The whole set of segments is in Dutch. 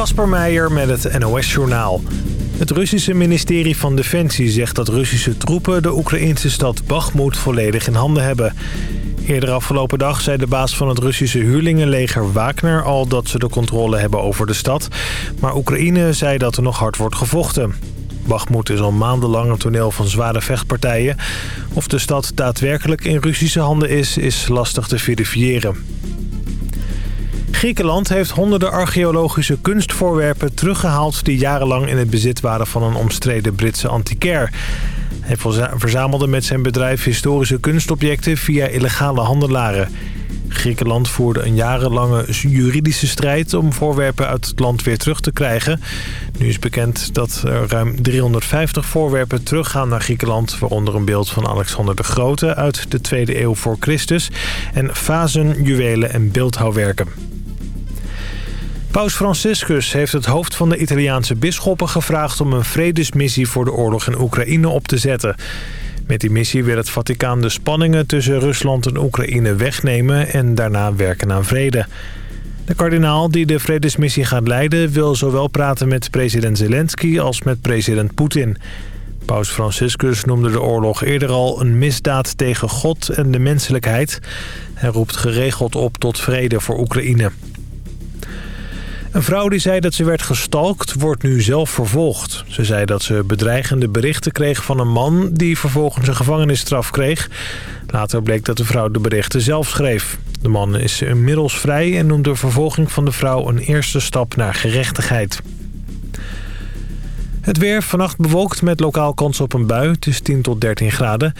Kasper Meijer met het NOS-journaal. Het Russische ministerie van Defensie zegt dat Russische troepen... de Oekraïnse stad Bakhmut volledig in handen hebben. Eerder afgelopen dag zei de baas van het Russische huurlingenleger Wagner al... dat ze de controle hebben over de stad. Maar Oekraïne zei dat er nog hard wordt gevochten. Bakhmut is al maandenlang een toneel van zware vechtpartijen. Of de stad daadwerkelijk in Russische handen is, is lastig te verifiëren. Griekenland heeft honderden archeologische kunstvoorwerpen teruggehaald... die jarenlang in het bezit waren van een omstreden Britse antiquair. Hij verzamelde met zijn bedrijf historische kunstobjecten via illegale handelaren. Griekenland voerde een jarenlange juridische strijd om voorwerpen uit het land weer terug te krijgen. Nu is bekend dat er ruim 350 voorwerpen teruggaan naar Griekenland... waaronder een beeld van Alexander de Grote uit de 2e eeuw voor Christus... en vazen, juwelen en beeldhouwwerken. Paus Franciscus heeft het hoofd van de Italiaanse bisschoppen gevraagd... om een vredesmissie voor de oorlog in Oekraïne op te zetten. Met die missie wil het Vaticaan de spanningen tussen Rusland en Oekraïne wegnemen... en daarna werken aan vrede. De kardinaal die de vredesmissie gaat leiden... wil zowel praten met president Zelensky als met president Poetin. Paus Franciscus noemde de oorlog eerder al een misdaad tegen God en de menselijkheid. Hij roept geregeld op tot vrede voor Oekraïne. Een vrouw die zei dat ze werd gestalkt, wordt nu zelf vervolgd. Ze zei dat ze bedreigende berichten kreeg van een man... die vervolgens een gevangenisstraf kreeg. Later bleek dat de vrouw de berichten zelf schreef. De man is inmiddels vrij en noemt de vervolging van de vrouw... een eerste stap naar gerechtigheid. Het weer vannacht bewolkt met lokaal kans op een bui. Het is 10 tot 13 graden.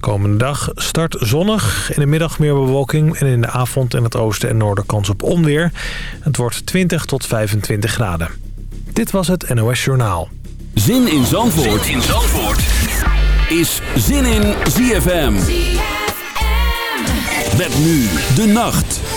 Komende dag start zonnig. In de middag meer bewolking. En in de avond in het oosten en noorden kans op onweer. Het wordt 20 tot 25 graden. Dit was het NOS Journaal. Zin in Zandvoort, zin in Zandvoort. is Zin in ZFM. ZFM. Met nu de nacht.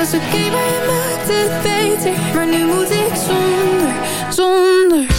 Was oké, okay, maar je maakte het beter. Maar nu moet ik zonder, zonder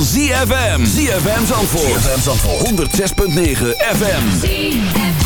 ZFM. ZFM Zandvoort. ZFM Zandvoort. 106.9 FM. ZFM.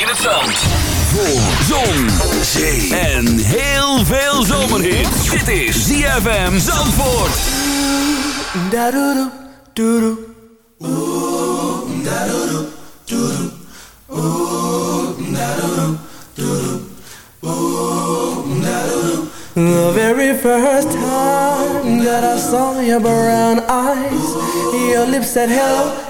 In het zand. Voor zon, zee en heel veel zomerhit. Dit is ZFM Zandvoort. The very first time that I saw your brown eyes, your lips said hello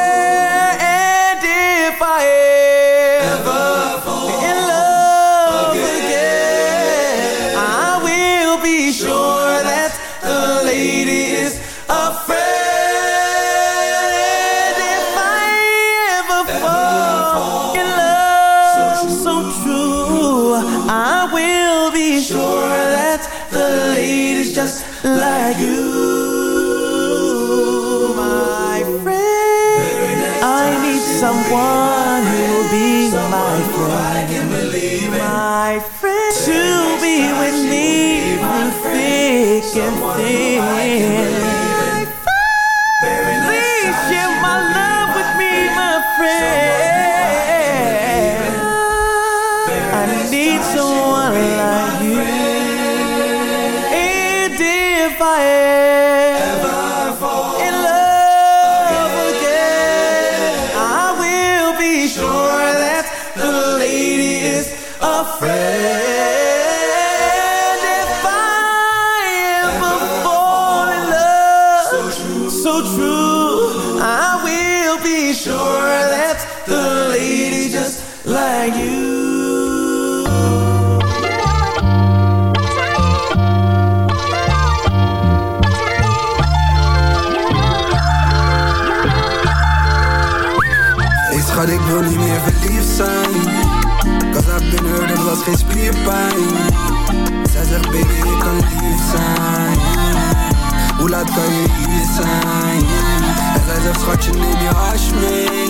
En zegt schatje, neem je hash mee.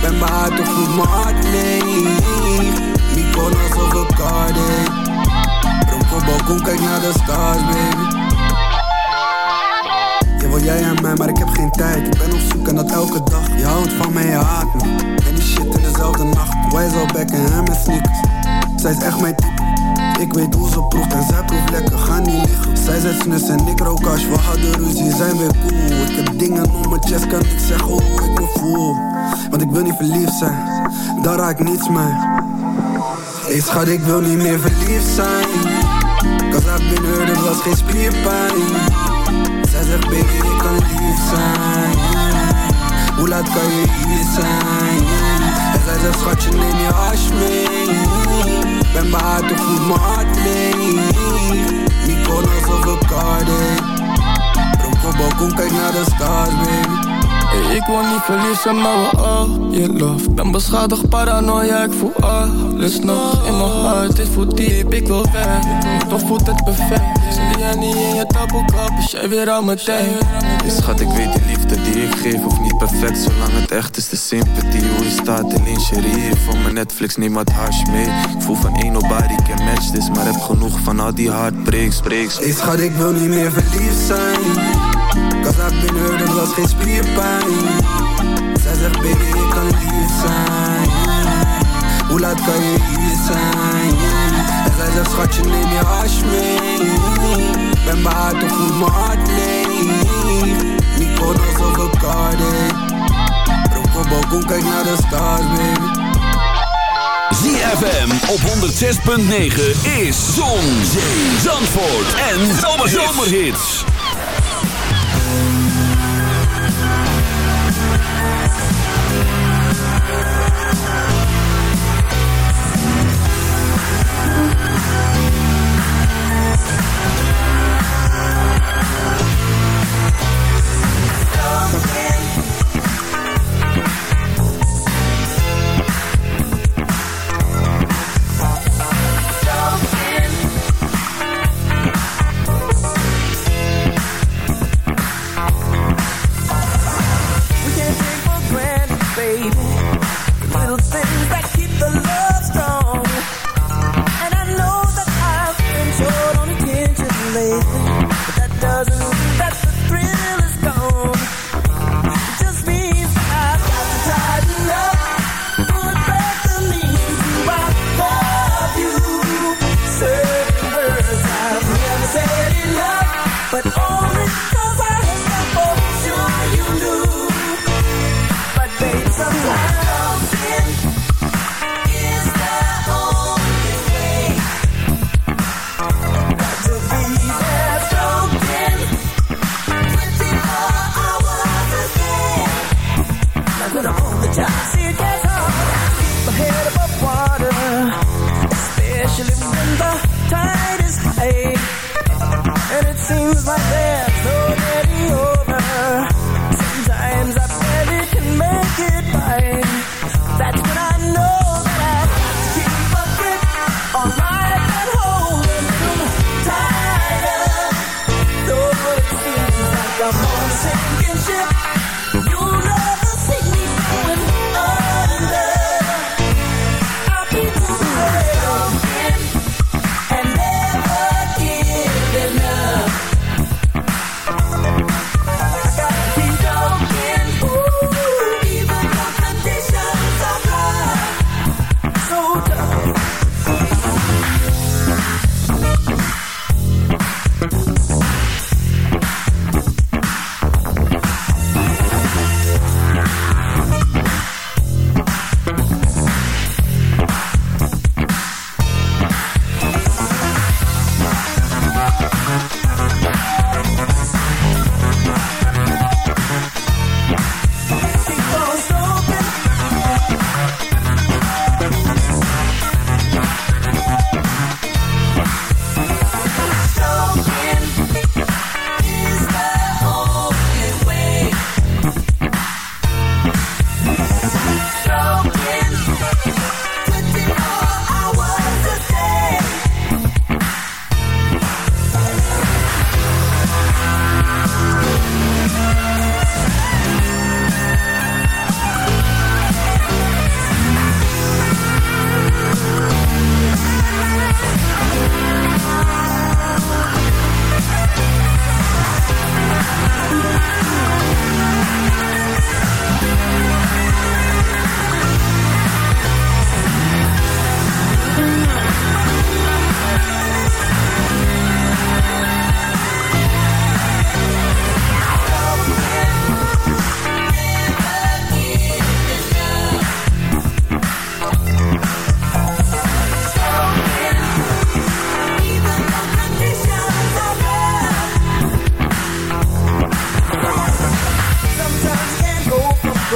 Ben behaard, toch voelt mijn hart leeg. Mykonos of Bacardi Dronk op balkon, kijk naar de stars baby. Je wil jij en mij, maar ik heb geen tijd. Ik ben op zoek en dat elke dag. Je houdt van mij, je haat me. En die shit in dezelfde nacht. Wij zo en hem met sneakers Zij is echt mijn type Ik weet hoe ze proeft en zij proeft lekker. Ga niet liggen. Zij zet snus en ik rook hash. We hadden ruzie, zijn weer cool. Ik heb dingen om mijn chest Kan ik zeggen hoe ik me voel. Want ik wil niet verliefd zijn. Daar raak ik niets mee. Hey schat, ik wil niet meer verliefd zijn. Cause I've been hurt, het was geen spierpijn. Zij zegt baby ik kan lief zijn. Hoe laat kan je hier zijn? En zij zegt schatje neem je hash mee Ben behaard of voelt mijn hart leeg Mykonos of Dronk op balkon kijk naar de stars baby. Ik wil niet verliezen, maar we all je love. Ben beschadigd, paranoia, ik voel alles nog In mijn hart, dit voelt diep, ik wil weg. Toch voelt het perfect Zie jij niet in je taboekap, is jij weer aan mijn tijd. Schat, ik weet die liefde die ik geef hoeft niet perfect Zolang het echt is, de sympathie. Hoe je staat in lingerie Van mijn Netflix, neem wat hash mee. Ik voel van één nobody can match is Maar heb genoeg van al die heartbreaks, breaks. Hey schat, ik wil niet meer verliefd zijn. Cause I've been hurt, het was geen spierpijn. Zij zegt baby, ik kan lief zijn. Hoe laat kan je hier zijn? Schatje, neem je hash mee. Ben behaard of voelt mijn hart leeg. Mykonos of een Cardiff Roep op balkon, kijk naar de stars baby. ZFM op 106.9 is Zon, Zee, Zandvoort en Zomerhits. We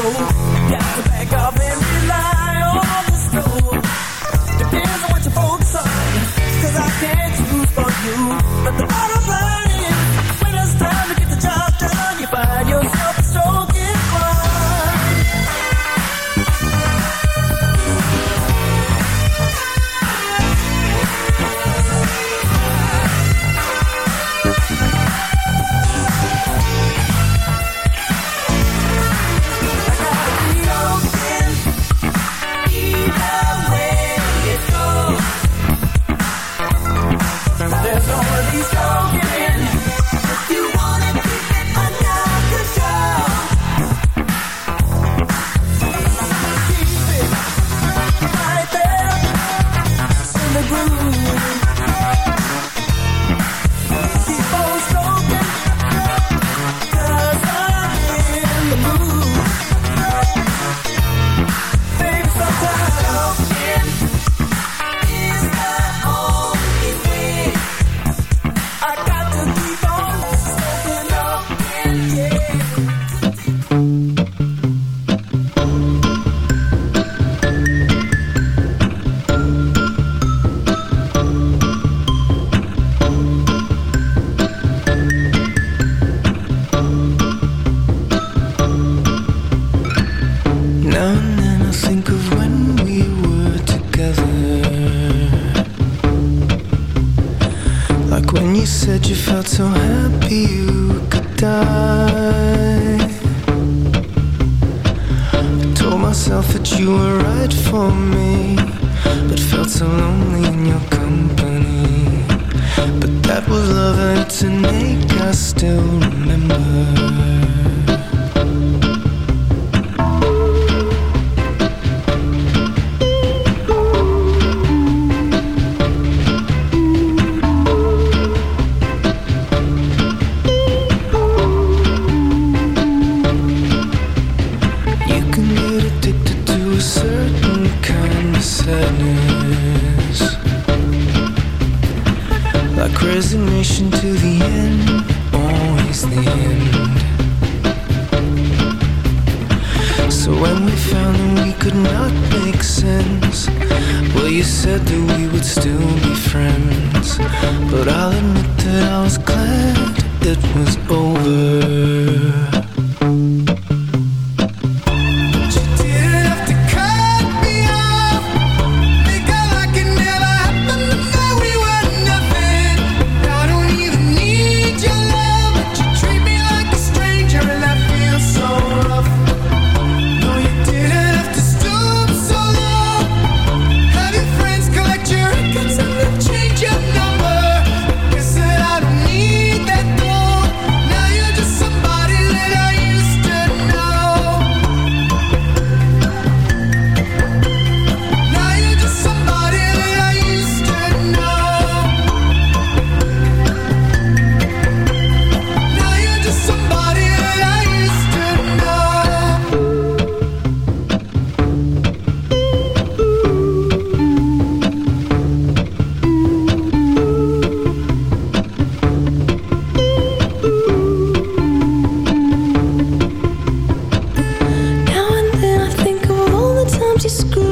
Oh. that was love to make us still remember. disgrace.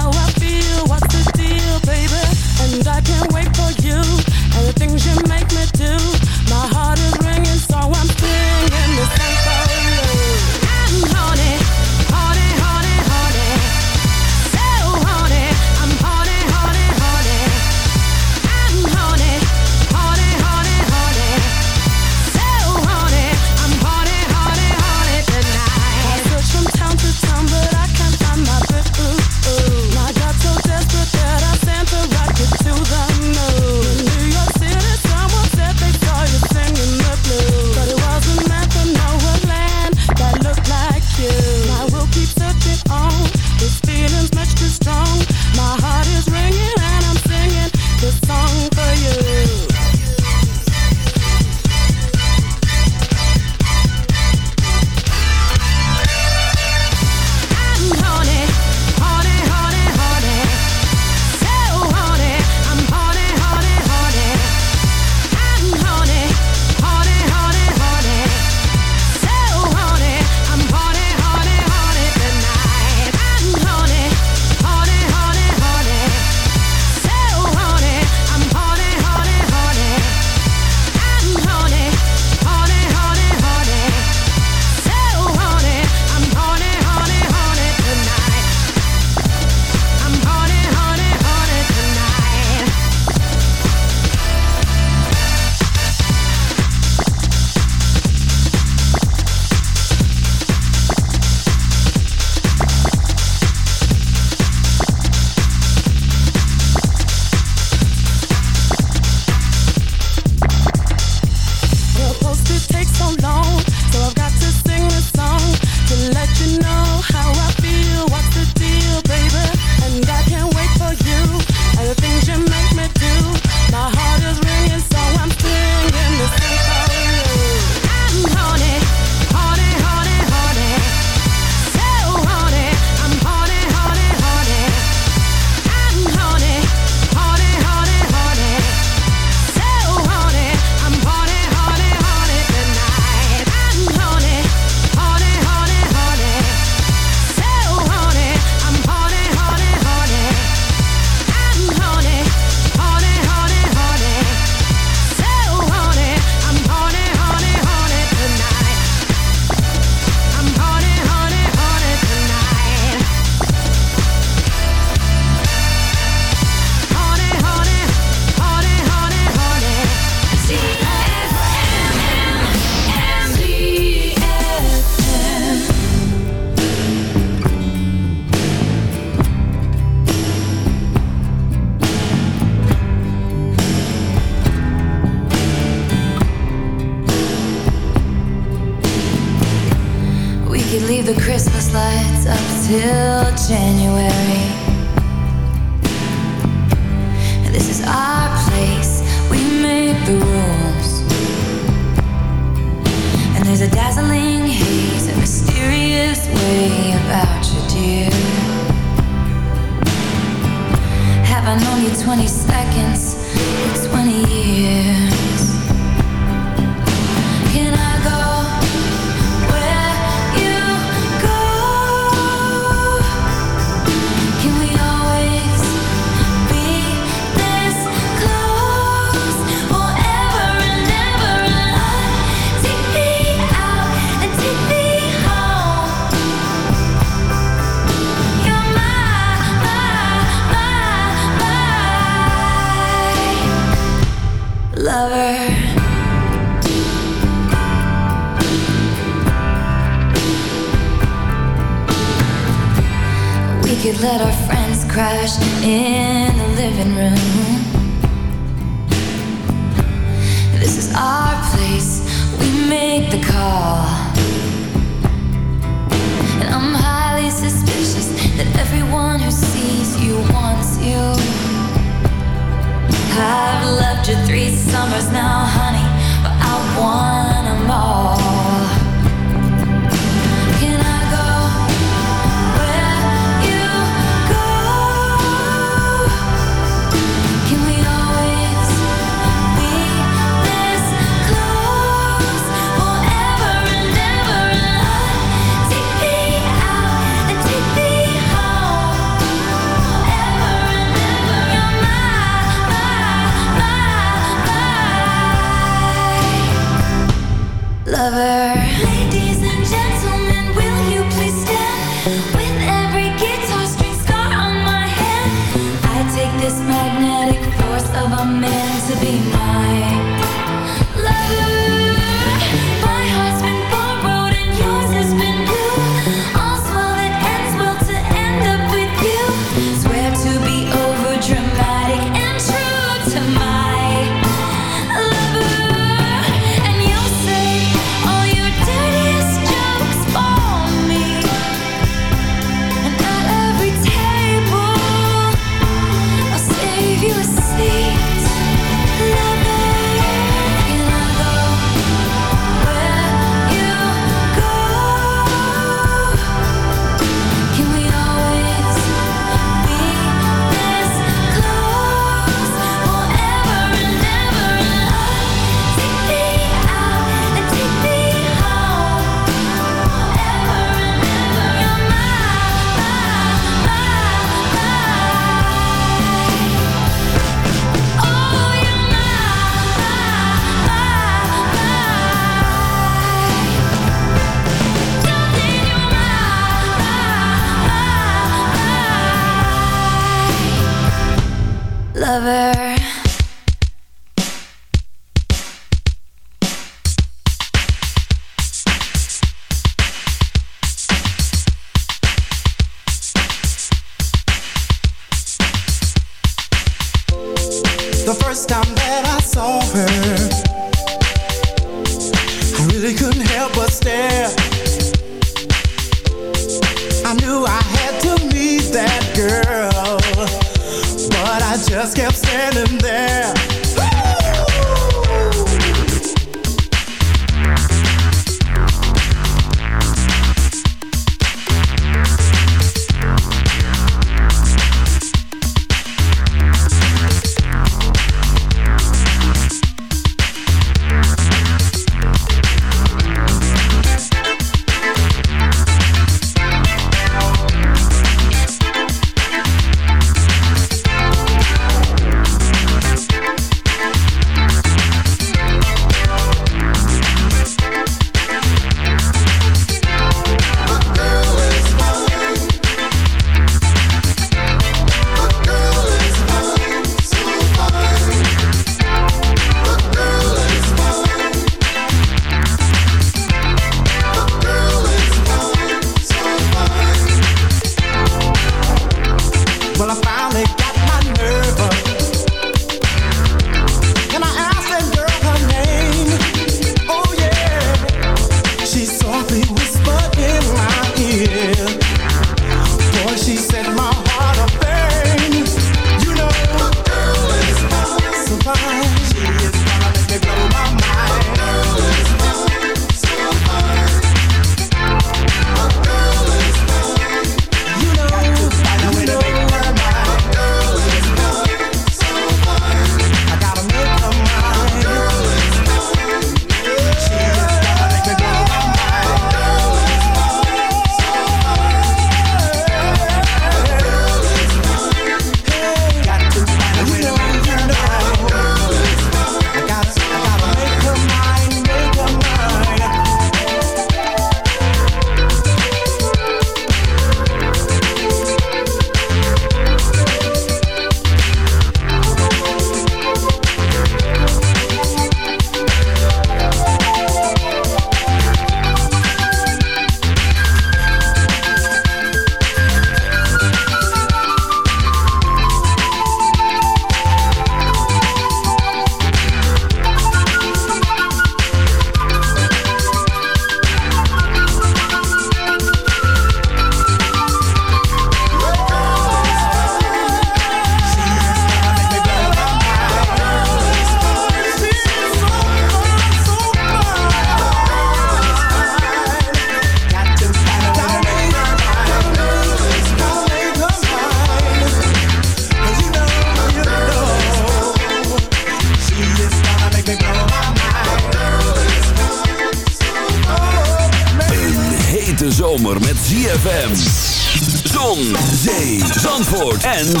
Zandvoort en